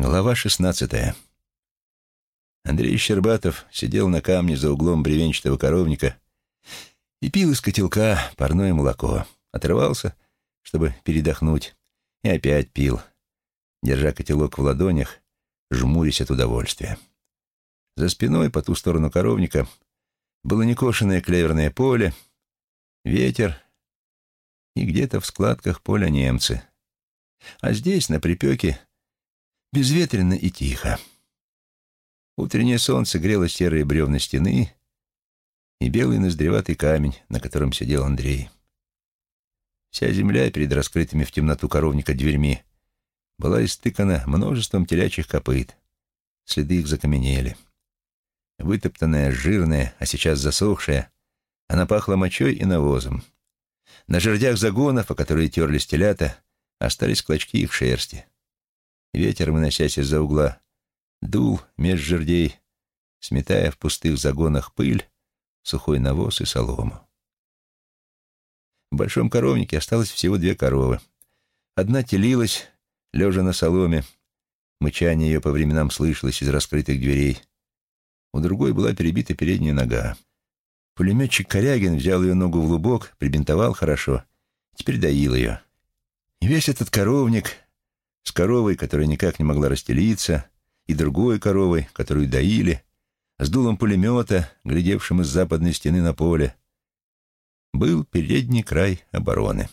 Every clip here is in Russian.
Глава шестнадцатая. Андрей Щербатов сидел на камне за углом бревенчатого коровника и пил из котелка парное молоко. Отрывался, чтобы передохнуть, и опять пил, держа котелок в ладонях, жмурясь от удовольствия. За спиной, по ту сторону коровника, было некошенное клеверное поле, ветер и где-то в складках поля немцы. А здесь, на припеке, безветренно и тихо. Утреннее солнце грело серые бревна стены и белый ноздреватый камень, на котором сидел Андрей. Вся земля перед раскрытыми в темноту коровника дверьми была истыкана множеством телячьих копыт. Следы их закаменели. Вытоптанная, жирная, а сейчас засохшая, она пахла мочой и навозом. На жердях загонов, о которые терлись телята, остались клочки их шерсти. Ветер, выносясь из-за угла, дул меж жердей, сметая в пустых загонах пыль, сухой навоз и солому. В большом коровнике осталось всего две коровы. Одна телилась, лежа на соломе. Мычание ее по временам слышалось из раскрытых дверей. У другой была перебита передняя нога. Пулеметчик Корягин взял ее ногу в лубок, прибинтовал хорошо, теперь доил ее. И весь этот коровник с коровой, которая никак не могла расстелиться, и другой коровой, которую доили, с дулом пулемета, глядевшим из западной стены на поле, был передний край обороны.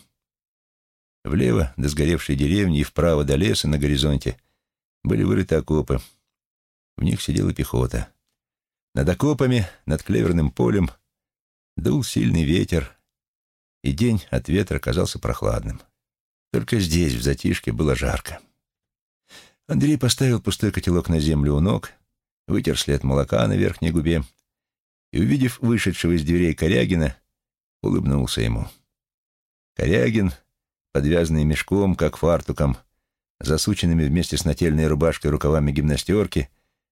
Влево до сгоревшей деревни и вправо до леса на горизонте были вырыты окопы. В них сидела пехота. Над окопами, над клеверным полем дул сильный ветер, и день от ветра казался прохладным. Только здесь, в затишке, было жарко. Андрей поставил пустой котелок на землю у ног, вытер след молока на верхней губе и, увидев вышедшего из дверей Корягина, улыбнулся ему. Корягин, подвязанный мешком, как фартуком, засученными вместе с нательной рубашкой рукавами гимнастерки,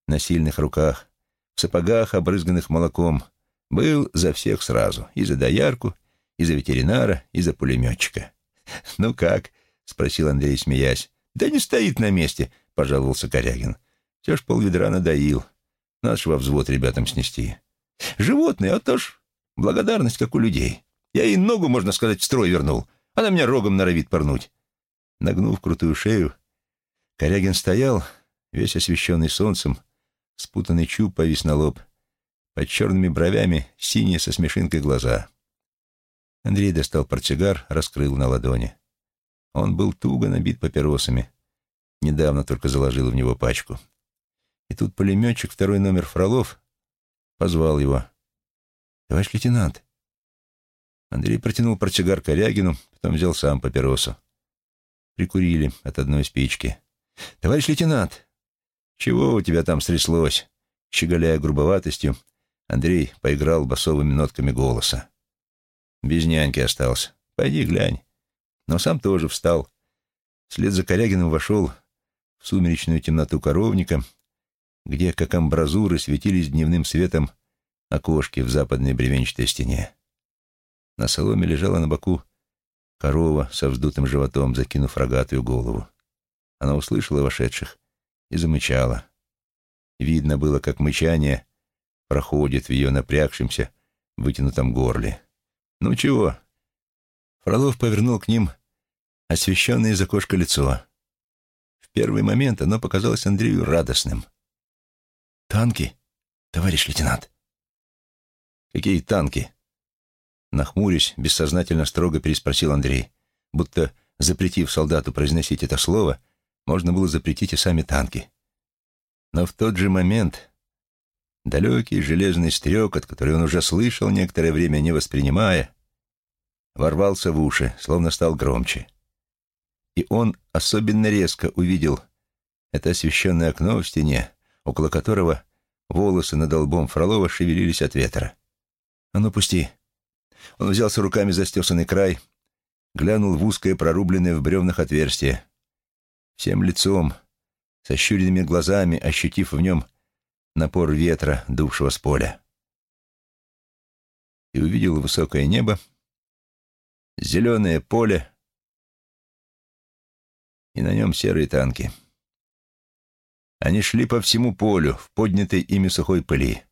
на сильных руках, в сапогах, обрызганных молоком, был за всех сразу, и за доярку, и за ветеринара, и за пулеметчика. «Ну как?» — спросил Андрей, смеясь. «Да не стоит на месте», — пожаловался Корягин. «Все ж полведра надоил. Надо ж во взвод ребятам снести. Животные, а то ж благодарность, как у людей. Я ей ногу, можно сказать, в строй вернул. Она меня рогом норовит порнуть». Нагнув крутую шею, Корягин стоял, весь освещенный солнцем, спутанный чуб повис на лоб, под черными бровями синие со смешинкой глаза. Андрей достал портсигар, раскрыл на ладони. Он был туго набит папиросами. Недавно только заложил в него пачку. И тут пулеметчик, второй номер Фролов, позвал его. «Товарищ лейтенант». Андрей протянул портсигар Корягину, потом взял сам папиросу. Прикурили от одной спички. «Товарищ лейтенант!» «Чего у тебя там стряслось?» Щеголяя грубоватостью, Андрей поиграл басовыми нотками голоса. Без няньки остался. Пойди глянь. Но сам тоже встал. Вслед за Корягиным вошел в сумеречную темноту коровника, где, как амбразуры, светились дневным светом окошки в западной бревенчатой стене. На соломе лежала на боку корова со вздутым животом, закинув рогатую голову. Она услышала вошедших и замычала. Видно было, как мычание проходит в ее напрягшемся, вытянутом горле. «Ну чего?» Фролов повернул к ним освещенное из окошка лицо. В первый момент оно показалось Андрею радостным. «Танки, товарищ лейтенант?» «Какие танки?» Нахмурясь, бессознательно строго переспросил Андрей, будто, запретив солдату произносить это слово, можно было запретить и сами танки. Но в тот же момент Далекий железный стрекот, который он уже слышал некоторое время, не воспринимая, ворвался в уши, словно стал громче. И он особенно резко увидел это освещенное окно в стене, около которого волосы над лбом Фролова шевелились от ветра. «А ну, пусти!» Он взялся руками за стесанный край, глянул в узкое прорубленное в бревнах отверстие. Всем лицом, со щуренными глазами, ощутив в нем напор ветра, дувшего с поля. И увидел высокое небо, зеленое поле и на нем серые танки. Они шли по всему полю, в поднятой ими сухой пыли.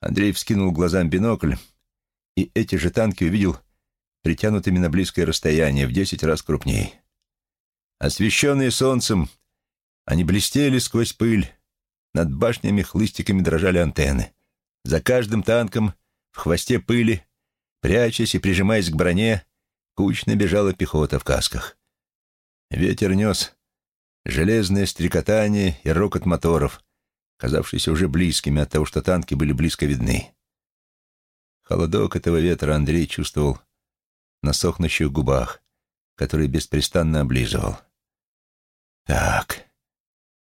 Андрей вскинул глазам бинокль, и эти же танки увидел притянутыми на близкое расстояние, в десять раз крупней. Освещенные солнцем, они блестели сквозь пыль, над башнями хлыстиками дрожали антенны. За каждым танком, в хвосте пыли, прячась и прижимаясь к броне, кучно бежала пехота в касках. Ветер нес железное стрекотание и рокот моторов, казавшиеся уже близкими от того, что танки были близко видны. Холодок этого ветра Андрей чувствовал на сохнущих губах, которые беспрестанно облизывал. Так,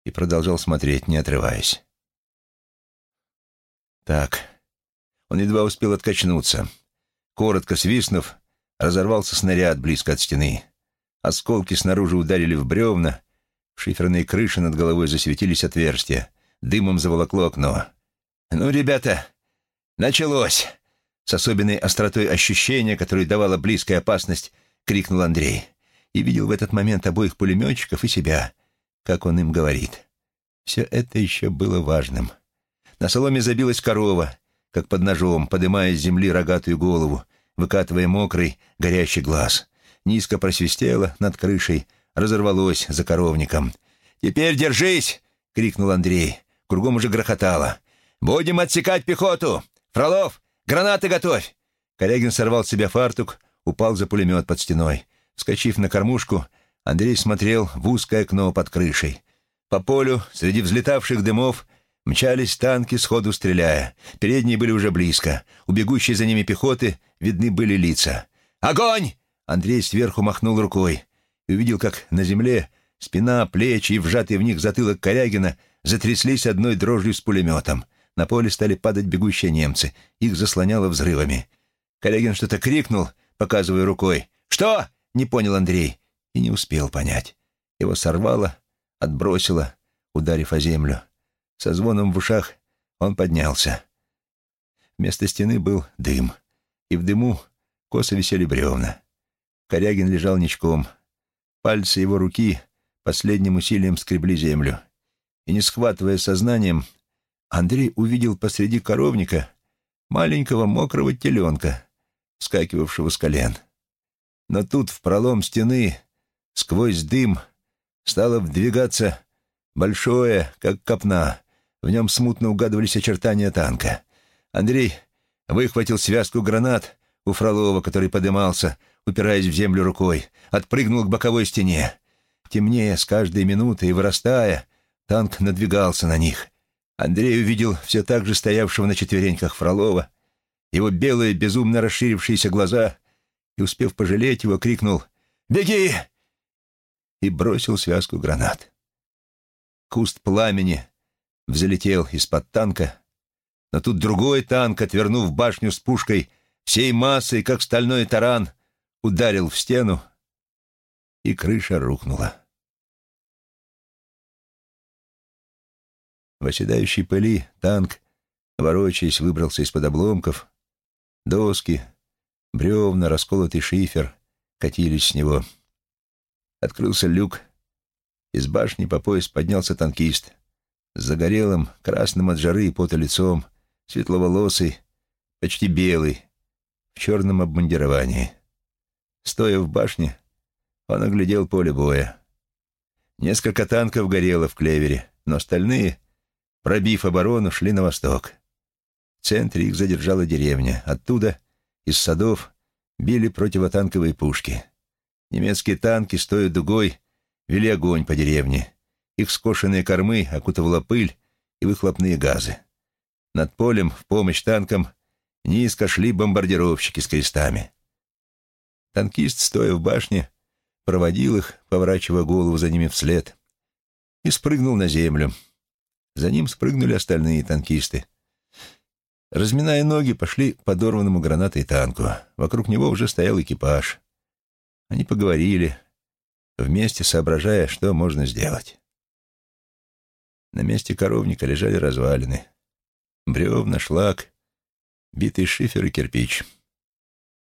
и продолжал смотреть, не отрываясь. Так. Он едва успел откачнуться. Коротко свистнув, разорвался снаряд близко от стены. Осколки снаружи ударили в бревна, в шиферные крыши над головой засветились отверстия, дымом заволокло окно. «Ну, ребята, началось!» С особенной остротой ощущения, которое давала близкая опасность, крикнул Андрей. И видел в этот момент обоих пулеметчиков и себя, как он им говорит. Все это еще было важным. На соломе забилась корова, как под ножом, подымая с земли рогатую голову, выкатывая мокрый, горящий глаз. Низко просвистело над крышей, разорвалось за коровником. «Теперь держись!» — крикнул Андрей. Кругом уже грохотало. «Будем отсекать пехоту! Фролов, гранаты готовь!» Корягин сорвал с себя фартук, упал за пулемет под стеной. Вскочив на кормушку, Андрей смотрел в узкое окно под крышей. По полю, среди взлетавших дымов, мчались танки, сходу стреляя. Передние были уже близко. У бегущей за ними пехоты видны были лица. «Огонь!» Андрей сверху махнул рукой и увидел, как на земле спина, плечи и вжатый в них затылок Корягина затряслись одной дрожью с пулеметом. На поле стали падать бегущие немцы. Их заслоняло взрывами. Корягин что-то крикнул, показывая рукой. «Что?» — не понял Андрей и не успел понять. Его сорвало, отбросило, ударив о землю. Со звоном в ушах он поднялся. Вместо стены был дым, и в дыму косо висели бревна. Корягин лежал ничком. Пальцы его руки последним усилием скребли землю. И, не схватывая сознанием, Андрей увидел посреди коровника маленького мокрого теленка, вскакивавшего с колен. Но тут в пролом стены, сквозь дым, стало вдвигаться большое, как копна. В нем смутно угадывались очертания танка. Андрей выхватил связку гранат у Фролова, который подымался, упираясь в землю рукой, отпрыгнул к боковой стене. Темнее с каждой минутой и вырастая, танк надвигался на них. Андрей увидел все так же стоявшего на четвереньках Фролова, его белые, безумно расширившиеся глаза, и, успев пожалеть его, крикнул «Беги! и бросил связку гранат. Куст пламени взлетел из-под танка, но тут другой танк, отвернув башню с пушкой, всей массой, как стальной таран, ударил в стену, и крыша рухнула. В оседающей пыли танк, ворочаясь, выбрался из-под обломков. Доски, бревна, расколотый шифер катились с него — Открылся люк. Из башни по пояс поднялся танкист. Загорелым, красным от жары и пота лицом, светловолосый, почти белый, в черном обмундировании. Стоя в башне, он оглядел поле боя. Несколько танков горело в клевере, но остальные, пробив оборону, шли на восток. В центре их задержала деревня. Оттуда, из садов, били противотанковые пушки. Немецкие танки, стоя дугой, вели огонь по деревне. Их скошенные кормы окутывала пыль и выхлопные газы. Над полем, в помощь танкам, низко шли бомбардировщики с крестами. Танкист, стоя в башне, проводил их, поворачивая голову за ними вслед, и спрыгнул на землю. За ним спрыгнули остальные танкисты. Разминая ноги, пошли к подорванному гранатой танку. Вокруг него уже стоял экипаж. Они поговорили, вместе соображая, что можно сделать. На месте коровника лежали развалины. Бревна, шлак, битый шифер и кирпич.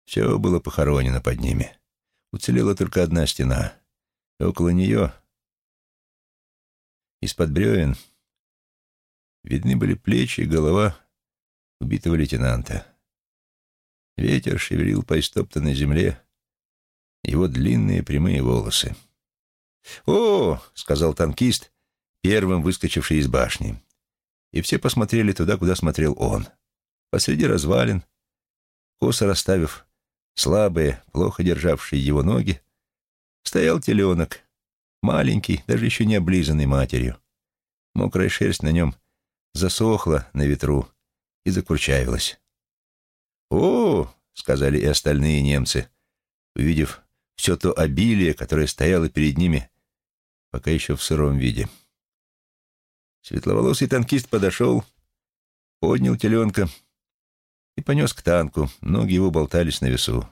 Все было похоронено под ними. Уцелела только одна стена. И около нее Из-под бревен видны были плечи и голова убитого лейтенанта. Ветер шевелил по истоптанной земле его длинные прямые волосы. «О!» — сказал танкист, первым выскочивший из башни. И все посмотрели туда, куда смотрел он. Посреди развалин, косо расставив слабые, плохо державшие его ноги, стоял теленок, маленький, даже еще не облизанный матерью. Мокрая шерсть на нем засохла на ветру и закурчавилась. «О!» — сказали и остальные немцы, увидев все то обилие, которое стояло перед ними, пока еще в сыром виде. Светловолосый танкист подошел, поднял теленка и понес к танку. Ноги его болтались на весу.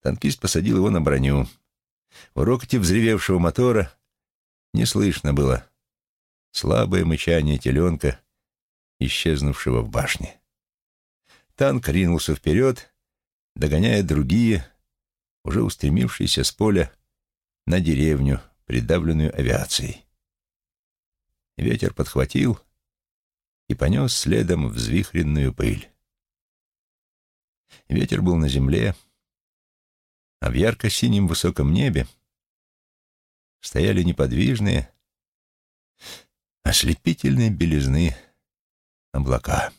Танкист посадил его на броню. В рокоте взревевшего мотора не слышно было слабое мычание теленка, исчезнувшего в башне. Танк ринулся вперед, догоняя другие, уже устремившиеся с поля на деревню, придавленную авиацией. Ветер подхватил и понес следом взвихренную пыль. Ветер был на земле, а в ярко-синем высоком небе стояли неподвижные, ослепительные белизны облака.